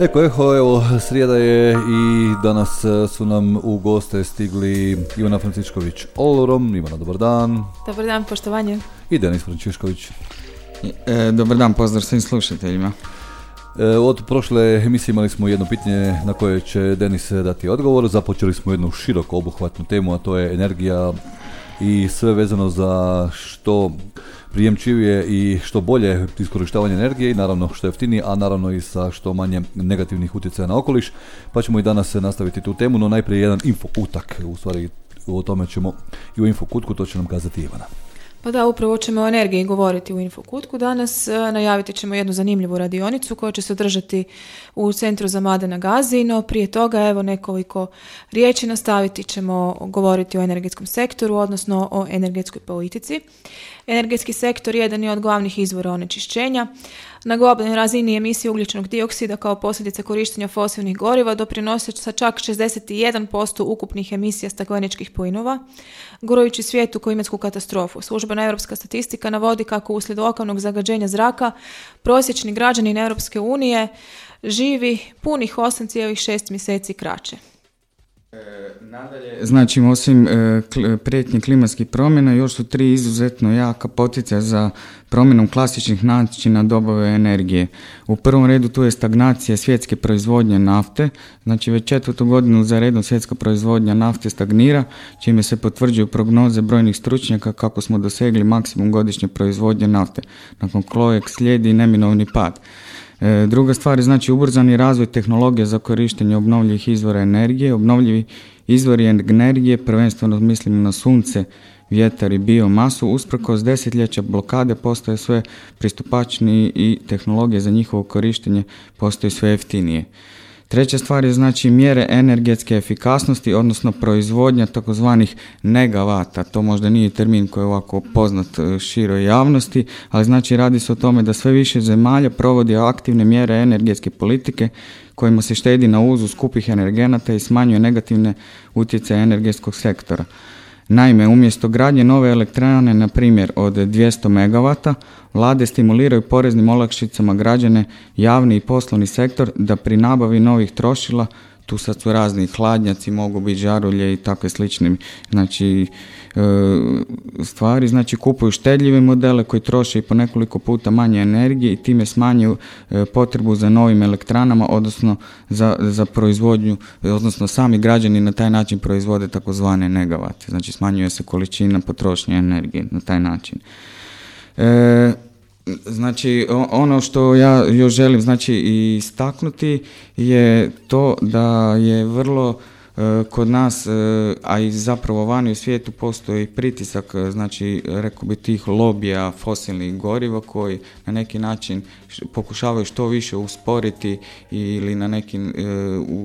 Eko, eho, evo, srijeda je i danas e, su nam u goste stigli Ivana Francišković Olorom. Ivana, dobar dan. Dobar dan, poštovanje. I Denis Francišković. E, dobar dan, pozdrav svim slušateljima. E, od prošle emisije imali smo jedno pitanje na koje će Denis dati odgovor. Započeli smo jednu široko obuhvatnu temu, a to je energija i sve vezano za što prijemčivije i što bolje iskorištavanje energije i naravno što jeftinije, a naravno i sa što manje negativnih utjecaja na okoliš. Pa ćemo i danas nastaviti tu temu, no najprije jedan infokutak, u stvari o tome ćemo i u infokutku, to će nam kazati Ivana. Pa da, upravo ćemo o energiji govoriti u Infokutku. Danas e, najaviti ćemo jednu zanimljivu radionicu koja će se održati u Centru za mlade na Gazi, no prije toga evo nekoliko riječi nastaviti ćemo govoriti o energetskom sektoru, odnosno o energetskoj politici. Energetski sektor jedan je od glavnih izvora onečišćenja. Na globalnoj razini emisije ugljičnog dioksida kao posljedica korištenja fosilnih goriva doprinose sa čak 61% ukupnih emisija stakleničkih plinova, gurujući svijet u klimatsku katastrofu. Službena europska statistika navodi kako uslijed lokalnog zagađenja zraka prosječni građanin Europske unije živi punih 8,6 mjeseci kraće. Nadalje, znači osim e, prijetnje klimatskih promjena još su tri izuzetno jaka poticaja za promjenom klasičnih načina dobave energije. U prvom redu tu je stagnacija svjetske proizvodnje nafte, znači već četvrtu godinu za redom svjetska proizvodnja nafte stagnira, čime se potvrđuju prognoze brojnih stručnjaka kako smo dosegli maksimum godišnje proizvodnje nafte, nakon kojeg slijedi neminovni pad. E, druga stvar je znači ubrzani razvoj tehnologije za korištenje obnovljivih izvora energije. Obnovljivi izvori energije, prvenstveno mislimo na sunce, vjetar i biomasu, usprkos desetljeća blokade postoje sve pristupačniji i tehnologije za njihovo korištenje postaju sve jeftinije. Treća stvar je znači mjere energetske efikasnosti, odnosno proizvodnja takozvanih negavata. To možda nije termin koji je ovako poznat e, široj javnosti, ali znači radi se o tome da sve više zemalja provodi aktivne mjere energetske politike kojima se štedi na uzu skupih energenata i smanjuje negativne utjecaje energetskog sektora. Naime, umjesto gradnje nove elektrane, na primjer od 200 MW, vlade stimuliraju poreznim olakšicama građane, javni i poslovni sektor da pri nabavi novih trošila tu sad su razni hladnjaci, mogu biti žarulje i takve slične znači, e, stvari. Znači kupuju štedljive modele koji troše i po nekoliko puta manje energije i time smanjuju e, potrebu za novim elektranama, odnosno za, za proizvodnju, odnosno sami građani na taj način proizvode takozvane negavate. Znači smanjuje se količina potrošnje energije na taj način. E, Znači, ono što ja još želim znači istaknuti je to da je vrlo kod nas, e, a i zapravo vani u svijetu postoji pritisak, e, znači rekao bi tih lobija fosilnih goriva koji na neki način pokušavaju što više usporiti ili na neki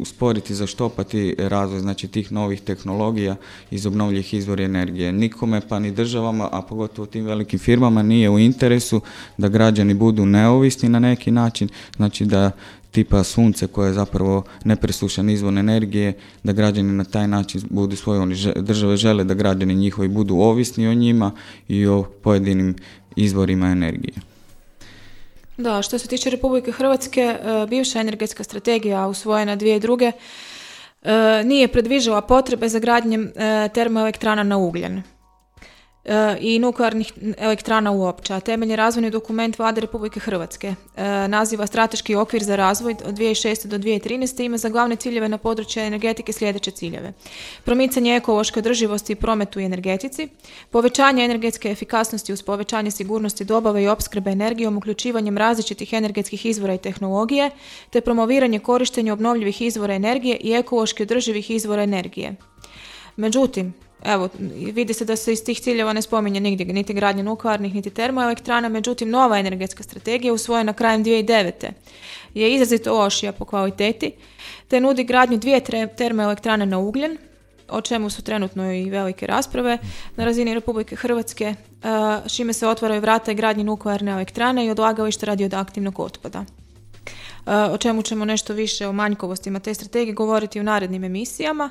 usporiti, zaštopati razvoj znači tih novih tehnologija iz obnovljivih izvora energije. Nikome pa ni državama, a pogotovo tim velikim firmama nije u interesu da građani budu neovisni na neki način, znači da tipa sunce koje je zapravo nepresušan izvor energije, da građani na taj način budu svoje, oni države žele da građani njihovi budu ovisni o njima i o pojedinim izvorima energije. Da, što se tiče Republike Hrvatske, e, bivša energetska strategija usvojena dvije druge e, nije predviđala potrebe za gradnjem e, termoelektrana na ugljen. E, i nuklearnih elektrana uopće, a temeljni razvojni dokument Vlade Republike Hrvatske e, naziva strateški okvir za razvoj od 2006. do 2013. ima za glavne ciljeve na području energetike sljedeće ciljeve. Promicanje ekološke održivosti i prometu i energetici, povećanje energetske efikasnosti uz povećanje sigurnosti dobave i opskrbe energijom uključivanjem različitih energetskih izvora i tehnologije, te promoviranje korištenja obnovljivih izvora energije i ekološki održivih izvora energije. Međutim, Evo, vidi se da se iz tih ciljeva ne spominje nigdje niti gradnje nuklearnih, niti termoelektrana, međutim nova energetska strategija usvojena krajem 2009. je izrazito lošija po kvaliteti, te nudi gradnju dvije termoelektrane na ugljen, o čemu su trenutno i velike rasprave na razini Republike Hrvatske, čime se otvaraju vrata i gradnje nuklearne elektrane i odlagalište radioaktivnog otpada. O čemu ćemo nešto više o manjkovostima te strategije govoriti u narednim emisijama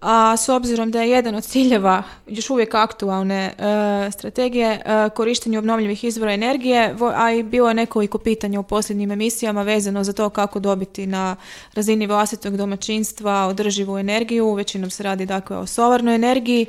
a s obzirom da je jedan od ciljeva još uvijek aktualne e, strategije e, korištenje obnovljivih izvora energije, a i bilo je nekoliko pitanja u posljednjim emisijama vezano za to kako dobiti na razini vlastitog domaćinstva održivu energiju, većinom se radi dakle o solarnoj energiji.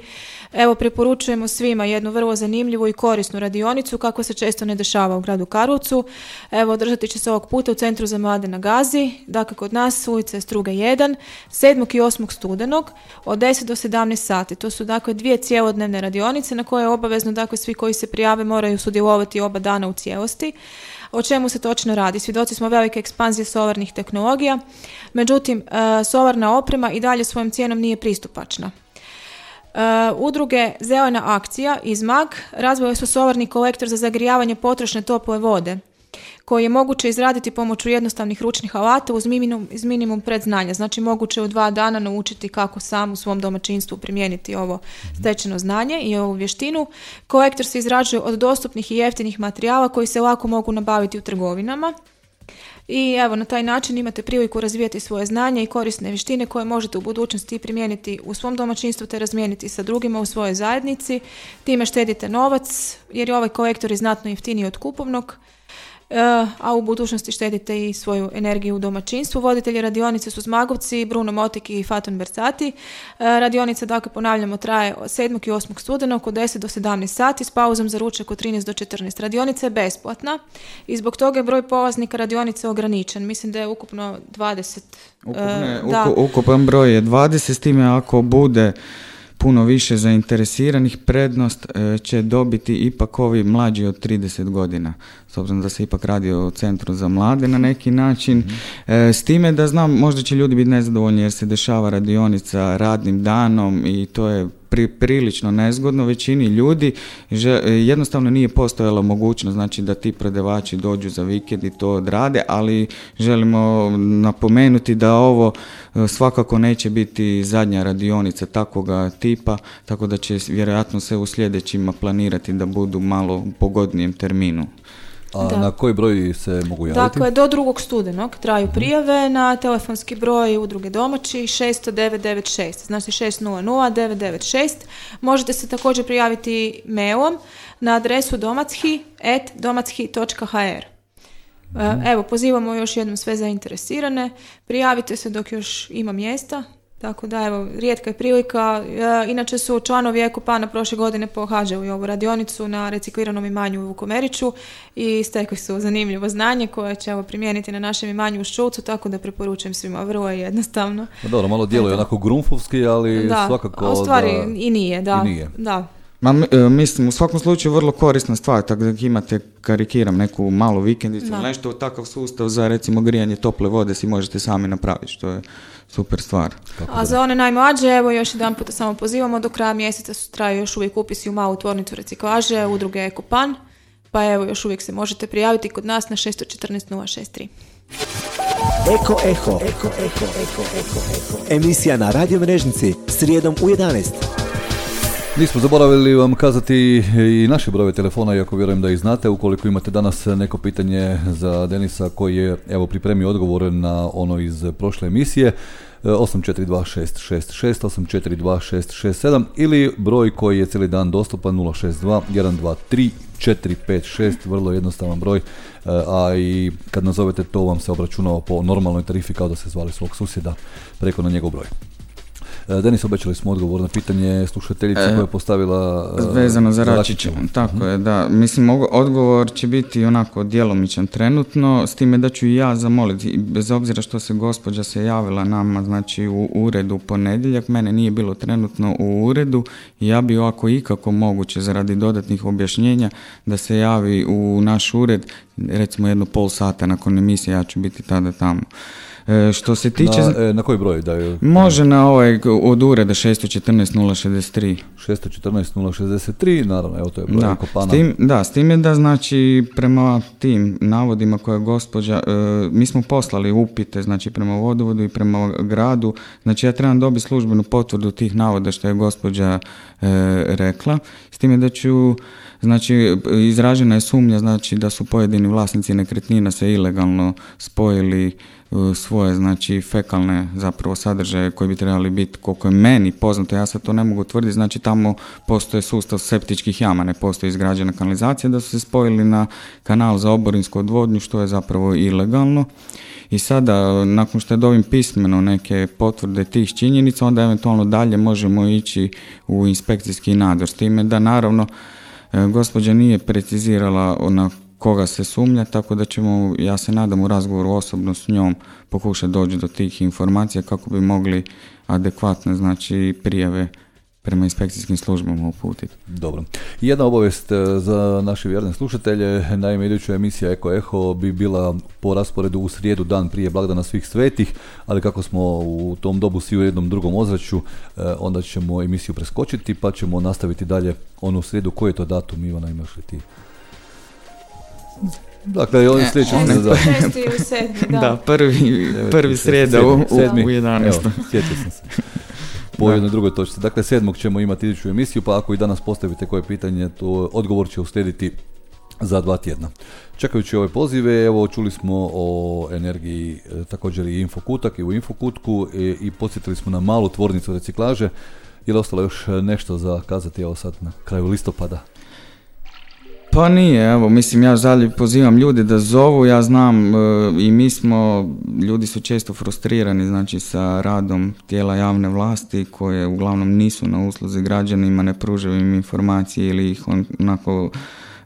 Evo preporučujemo svima jednu vrlo zanimljivu i korisnu radionicu kako se često ne dešava u gradu Karlovcu. Evo održati će se ovog puta u Centru za mlade na Gazi, dakle kod nas ulica Struga 1, 7. i 8. studenog od 10 do 17 sati. To su dakle dvije cijelodnevne radionice na koje je obavezno dakle svi koji se prijave moraju sudjelovati oba dana u cijelosti. O čemu se točno radi? Svjedoci smo velike ekspanzije solarnih tehnologija, međutim e, solarna oprema i dalje svojom cijenom nije pristupačna. Uh, udruge Zelena akcija iz MAG razvojili su solarni kolektor za zagrijavanje potrošne tople vode koji je moguće izraditi pomoću jednostavnih ručnih alata uz minimum, iz minimum predznanja. Znači moguće u dva dana naučiti kako sam u svom domaćinstvu primijeniti ovo stečeno znanje i ovu vještinu. Kolektor se izrađuje od dostupnih i jeftinih materijala koji se lako mogu nabaviti u trgovinama. I evo, na taj način imate priliku razvijati svoje znanje i korisne vještine koje možete u budućnosti primijeniti u svom domaćinstvu te razmijeniti sa drugima u svojoj zajednici. Time štedite novac jer je ovaj kolektor i znatno jeftiniji od kupovnog a u budućnosti štedite i svoju energiju u domaćinstvu. Voditelji radionice su Zmagovci, Bruno Motik i Faton Bersati. E, radionica, dakle, ponavljamo, traje od 7. i 8. studenog od 10 do 17 sati s pauzom za ručak od 13 do 14. Radionica je besplatna i zbog toga je broj polaznika radionice ograničen. Mislim da je ukupno 20. E, ukupan broj je 20, s time ako bude puno više zainteresiranih, prednost e, će dobiti ipak ovi mlađi od 30 godina, s obzirom da se ipak radi o centru za mlade na neki način. Mhm. E, s time da znam, možda će ljudi biti nezadovoljni jer se dešava radionica radnim danom i to je pri, prilično nezgodno većini ljudi jednostavno nije postojala mogućnost znači da ti predavači dođu za vikend i to odrade ali želimo napomenuti da ovo e, svakako neće biti zadnja radionica takvoga tipa tako da će vjerojatno se u sljedećima planirati da budu malo pogodnijem terminu a da. na koji broj se mogu javiti? Dakle, do drugog studenog traju mhm. prijave na telefonski broj udruge domaći 60996, znači 600 Možete se također prijaviti mailom na adresu domachi.hr. Mhm. Evo, pozivamo još jednom sve zainteresirane. Prijavite se dok još ima mjesta. Tako da, evo, rijetka je prilika. E, inače su članovi Ekopana prošle godine pohađali ovu radionicu na recikliranom imanju u Vukomeriću i stekli su zanimljivo znanje koje će evo, primijeniti na našem imanju u Šulcu, tako da preporučujem svima, vrlo je jednostavno. Pa dobro, malo djeluje onako grunfovski, ali da, svakako... A u stvari i nije, da. I nije. Da. Ma, e, mislim, u svakom slučaju vrlo korisna stvar, tako da imate, karikiram, neku malu vikendicu, nešto takav sustav za recimo grijanje tople vode si možete sami napraviti, što je super stvar. A za one najmlađe, evo još jedan puta samo pozivamo, do kraja mjeseca su traju još uvijek upisi u malu tvornicu reciklaže, udruge Ekopan, pa evo još uvijek se možete prijaviti kod nas na 614 063. Eko Eho. Eko, Eko, Eko, Eko, Emisija na radio mrežnici srijedom u 11. Nismo zaboravili vam kazati i naše brojeve telefona, iako vjerujem da ih znate. Ukoliko imate danas neko pitanje za Denisa koji je evo pripremio odgovor na ono iz prošle emisije, 842666, 842667 ili broj koji je cijeli dan dostupan 062 123 456, vrlo jednostavan broj, e, a i kad nazovete to vam se obračunao po normalnoj tarifi kao da se zvali svog susjeda preko na njegov broj. E, Denis, obećali smo odgovor na pitanje slušateljice e, koja je postavila... E, vezano za Račića. Tako mhm. je, da. Mislim, odgovor će biti onako djelomičan trenutno, s time da ću i ja zamoliti, bez obzira što se gospođa se javila nama, znači u uredu u ponedjeljak, mene nije bilo trenutno u uredu ja bi ovako ikako moguće, zaradi dodatnih objašnjenja, da se javi u naš ured, recimo jedno pol sata nakon emisije, ja ću biti tada tamo. E, što se tiče... Na, e, na koji broj daju? Može na ovaj od ureda 614 063. 614 063, naravno, evo to je broj da. Kopana. S tim, da, s tim je da znači prema tim navodima koje je gospođa, e, mi smo poslali upite znači prema vodovodu i prema gradu, znači ja trebam dobiti službenu potvrdu tih navoda što je gospođa rekla, s time da ću Znači, izražena je sumnja znači, da su pojedini vlasnici nekretnina se ilegalno spojili uh, svoje znači fekalne zapravo sadržaje koji bi trebali biti koliko je meni poznato, ja sad to ne mogu tvrditi, znači tamo postoje sustav septičkih jama, ne postoji izgrađena kanalizacija, da su se spojili na kanal za oborinsku odvodnju što je zapravo ilegalno. I sada, nakon što je dobim pismeno neke potvrde tih činjenica, onda eventualno dalje možemo ići u inspekcijski nadzor. S time da naravno E, gospođa nije precizirala na koga se sumnja, tako da ćemo, ja se nadam u razgovoru osobno s njom pokušati doći do tih informacija kako bi mogli adekvatne znači prijave prema inspekcijskim službama uputiti. Dobro. Jedna obavijest e, za naše vjerne slušatelje. Naime, iduća emisija Eko Eho bi bila po rasporedu u srijedu dan prije blagdana svih svetih, ali kako smo u tom dobu svi u jednom drugom ozračju, e, onda ćemo emisiju preskočiti pa ćemo nastaviti dalje onu srijedu. Koji je to datum, Ivana, imaš li ti? Dakle, on sljedeći ne, da. da. da, prvi, prvi srijeda u, u, u 11. Evo, sjetio sam se po jednoj drugoj točci. Dakle, sedmog ćemo imati iduću emisiju, pa ako i danas postavite koje pitanje, to odgovor će uslijediti za dva tjedna. Čekajući ove pozive, evo čuli smo o energiji e, također i Infokutak i u Infokutku i, i podsjetili smo na malu tvornicu reciklaže. Je li ostalo još nešto za kazati evo sad na kraju listopada? Pa nije, evo, mislim, ja žalje pozivam ljude da zovu, ja znam e, i mi smo, ljudi su često frustrirani, znači, sa radom tijela javne vlasti koje uglavnom nisu na usluzi građanima, ne pružaju im informacije ili ih onako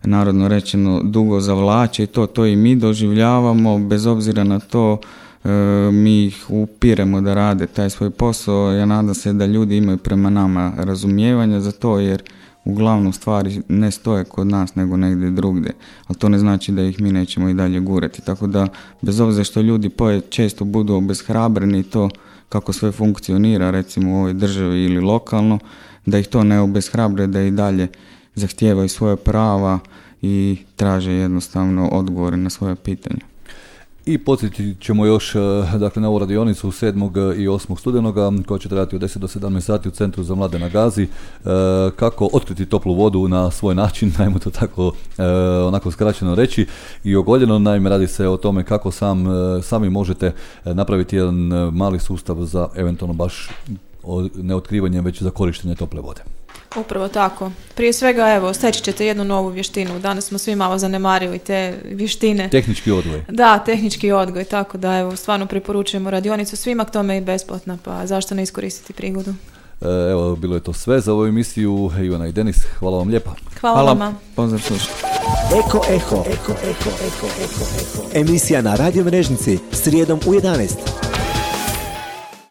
narodno rečeno dugo zavlače i to, to i mi doživljavamo, bez obzira na to e, mi ih upiremo da rade taj svoj posao, ja nadam se da ljudi imaju prema nama razumijevanja za to jer uglavnom stvari ne stoje kod nas nego negdje drugdje, ali to ne znači da ih mi nećemo i dalje gurati. Tako da, bez obzira što ljudi poje često budu obeshrabreni to kako sve funkcionira recimo u ovoj državi ili lokalno, da ih to ne obeshrabre, da i dalje zahtijevaju svoje prava i traže jednostavno odgovore na svoje pitanja. I podsjetit ćemo još e, dakle, na ovu radionicu 7. i 8. studenoga koja će trajati od 10 do 17 sati u Centru za mlade na Gazi. E, kako otkriti toplu vodu na svoj način, najmo to tako e, onako skraćeno reći i ogoljeno. Naime, radi se o tome kako sam, sami možete napraviti jedan mali sustav za eventualno baš ne otkrivanje, već za korištenje tople vode. Upravo tako. Prije svega, evo, steći ćete jednu novu vještinu. Danas smo svi malo zanemarili te vještine. Tehnički odgoj. Da, tehnički odgoj, tako da, evo, stvarno preporučujemo radionicu svima, k tome i besplatna, pa zašto ne iskoristiti prigodu? E, evo, bilo je to sve za ovu emisiju. Ivana i Denis, hvala vam lijepa. Hvala, hvala. vama. Pozdrav Eko, eko, eko, eko, eko, eko, eko. Emisija na radio mrežnici, srijedom u 11.